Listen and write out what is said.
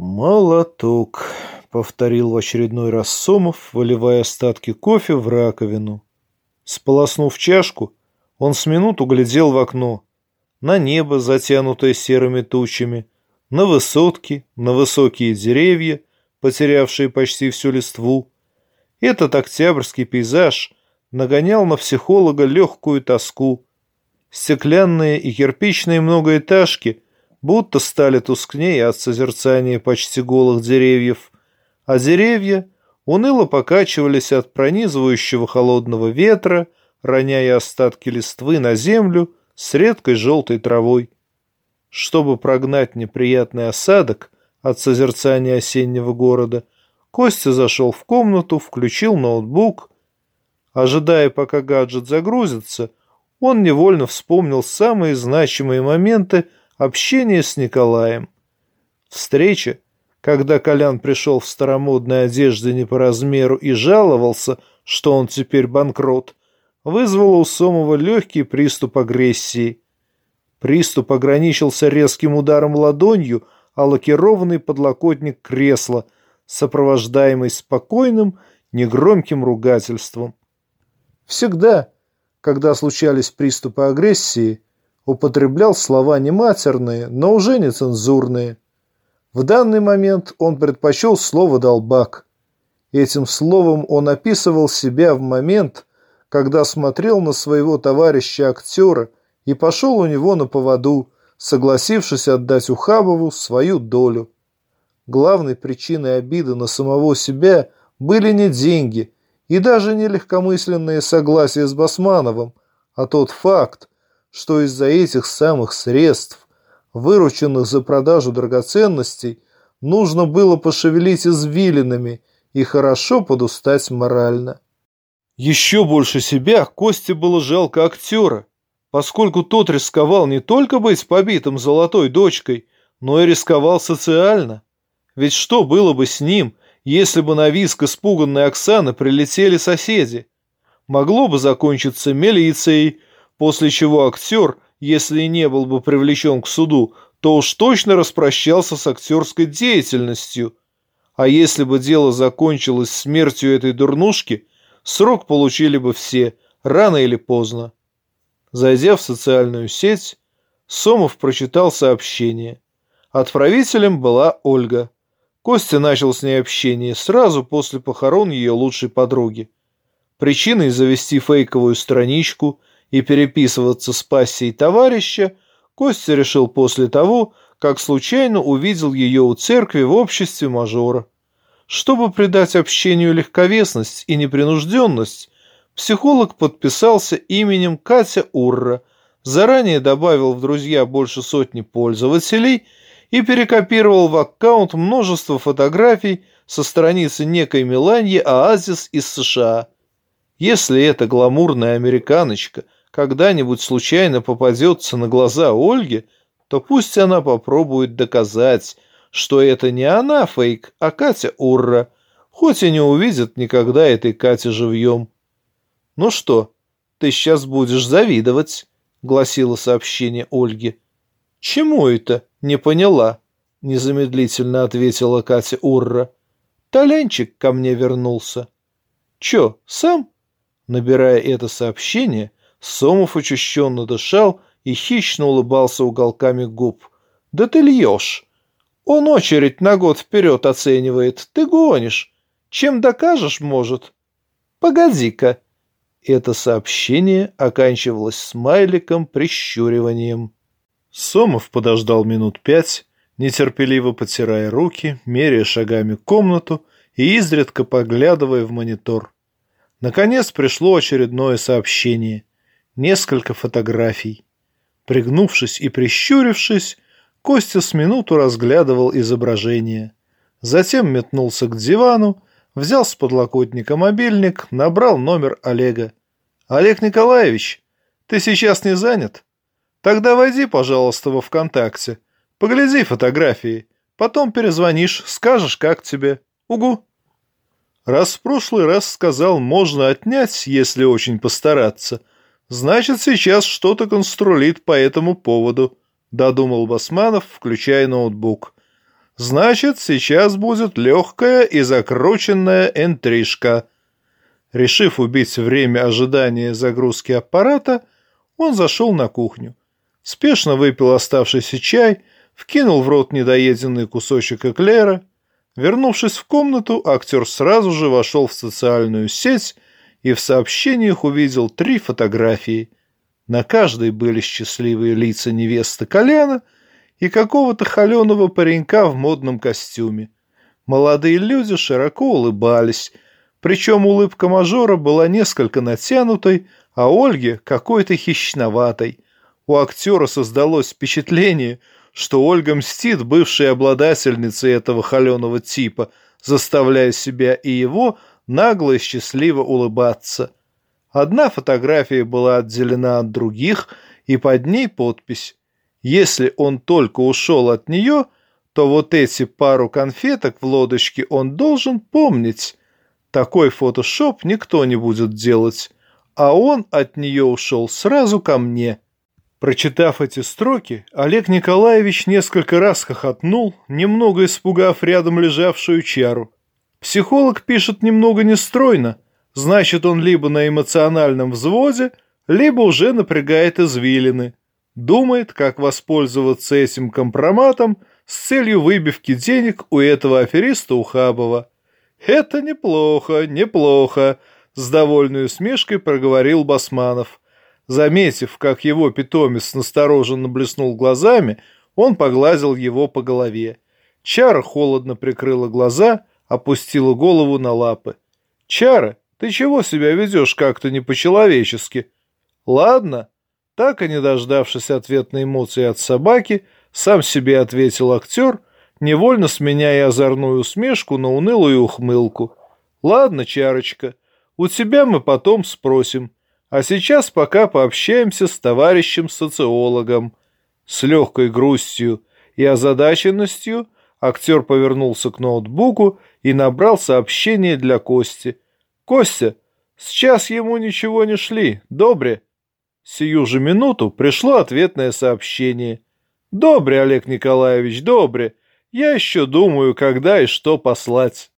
«Молоток», — повторил в очередной раз Сомов, выливая остатки кофе в раковину. Сполоснув чашку, он с минуту глядел в окно. На небо, затянутое серыми тучами, на высотки, на высокие деревья, потерявшие почти всю листву. Этот октябрьский пейзаж нагонял на психолога легкую тоску. Стеклянные и кирпичные многоэтажки будто стали тускнее от созерцания почти голых деревьев, а деревья уныло покачивались от пронизывающего холодного ветра, роняя остатки листвы на землю с редкой желтой травой. Чтобы прогнать неприятный осадок от созерцания осеннего города, Костя зашел в комнату, включил ноутбук. Ожидая, пока гаджет загрузится, он невольно вспомнил самые значимые моменты общения с Николаем. Встреча, когда Колян пришел в старомодной одежде не по размеру и жаловался, что он теперь банкрот, вызвала у Сомова легкий приступ агрессии. Приступ ограничился резким ударом ладонью о лакированный подлокотник кресла, сопровождаемый спокойным, негромким ругательством. Всегда, когда случались приступы агрессии, употреблял слова не матерные, но уже нецензурные. В данный момент он предпочел слово «долбак». Этим словом он описывал себя в момент, когда смотрел на своего товарища-актера и пошел у него на поводу, согласившись отдать Ухабову свою долю. Главной причиной обиды на самого себя были не деньги и даже не легкомысленные согласия с Басмановым, а тот факт, что из-за этих самых средств, вырученных за продажу драгоценностей, нужно было пошевелить извилинами и хорошо подустать морально. Еще больше себя Косте было жалко актера, поскольку тот рисковал не только быть побитым золотой дочкой, но и рисковал социально. Ведь что было бы с ним, если бы на виск испуганной Оксаны прилетели соседи? Могло бы закончиться милицией, после чего актер, если и не был бы привлечен к суду, то уж точно распрощался с актерской деятельностью. А если бы дело закончилось смертью этой дурнушки – Срок получили бы все, рано или поздно. Зайдя в социальную сеть, Сомов прочитал сообщение. Отправителем была Ольга. Костя начал с ней общение сразу после похорон ее лучшей подруги. Причиной завести фейковую страничку и переписываться с пассией товарища Костя решил после того, как случайно увидел ее у церкви в обществе мажора. Чтобы придать общению легковесность и непринужденность, психолог подписался именем Катя Урра, заранее добавил в друзья больше сотни пользователей и перекопировал в аккаунт множество фотографий со страницы некой Меланьи Оазис из США. Если эта гламурная американочка когда-нибудь случайно попадется на глаза Ольге, то пусть она попробует доказать, что это не она фейк, а Катя Урра, хоть и не увидят никогда этой Кати живьем. «Ну что, ты сейчас будешь завидовать», — гласило сообщение Ольги. «Чему это?» — не поняла, — незамедлительно ответила Катя Урра. «Толянчик ко мне вернулся». «Чё, сам?» Набирая это сообщение, Сомов учащенно дышал и хищно улыбался уголками губ. «Да ты льешь!» Он очередь на год вперед оценивает. Ты гонишь. Чем докажешь, может? Погоди-ка. Это сообщение оканчивалось смайликом прищуриванием. Сомов подождал минут пять, нетерпеливо потирая руки, меряя шагами комнату и изредка поглядывая в монитор. Наконец пришло очередное сообщение. Несколько фотографий. Пригнувшись и прищурившись, Костя с минуту разглядывал изображение. Затем метнулся к дивану, взял с подлокотника мобильник, набрал номер Олега. «Олег Николаевич, ты сейчас не занят? Тогда войди, пожалуйста, во ВКонтакте. Погляди фотографии. Потом перезвонишь, скажешь, как тебе. Угу». Раз в прошлый раз сказал, можно отнять, если очень постараться, значит, сейчас что-то конструлит по этому поводу. — додумал Басманов, включая ноутбук. Значит, сейчас будет легкая и закрученная интрижка. Решив убить время ожидания загрузки аппарата, он зашел на кухню. Спешно выпил оставшийся чай, вкинул в рот недоеденный кусочек эклера. Вернувшись в комнату, актер сразу же вошел в социальную сеть и в сообщениях увидел три фотографии. На каждой были счастливые лица невесты Коляна — и какого-то холеного паренька в модном костюме. Молодые люди широко улыбались, причем улыбка мажора была несколько натянутой, а Ольге какой-то хищноватой. У актера создалось впечатление, что Ольга мстит бывшей обладательнице этого холеного типа, заставляя себя и его нагло и счастливо улыбаться. Одна фотография была отделена от других, и под ней подпись если он только ушел от нее, то вот эти пару конфеток в лодочке он должен помнить. Такой фотошоп никто не будет делать, а он от нее ушел сразу ко мне. Прочитав эти строки, Олег Николаевич несколько раз хохотнул, немного испугав рядом лежавшую чару. Психолог пишет немного нестройно, значит он либо на эмоциональном взводе, либо уже напрягает извилины думает, как воспользоваться этим компроматом с целью выбивки денег у этого афериста Ухабова. «Это неплохо, неплохо», — с довольной усмешкой проговорил Басманов. Заметив, как его питомец настороженно блеснул глазами, он погладил его по голове. Чара холодно прикрыла глаза, опустила голову на лапы. «Чара, ты чего себя ведешь как-то не по-человечески?» «Ладно», так и не дождавшись ответной эмоции от собаки, сам себе ответил актер, невольно сменяя озорную усмешку на унылую ухмылку. «Ладно, Чарочка, у тебя мы потом спросим, а сейчас пока пообщаемся с товарищем-социологом». С легкой грустью и озадаченностью актер повернулся к ноутбуку и набрал сообщение для Кости. «Костя, сейчас ему ничего не шли, добре?» Сию же минуту пришло ответное сообщение. «Добре, Олег Николаевич, добре. Я еще думаю, когда и что послать».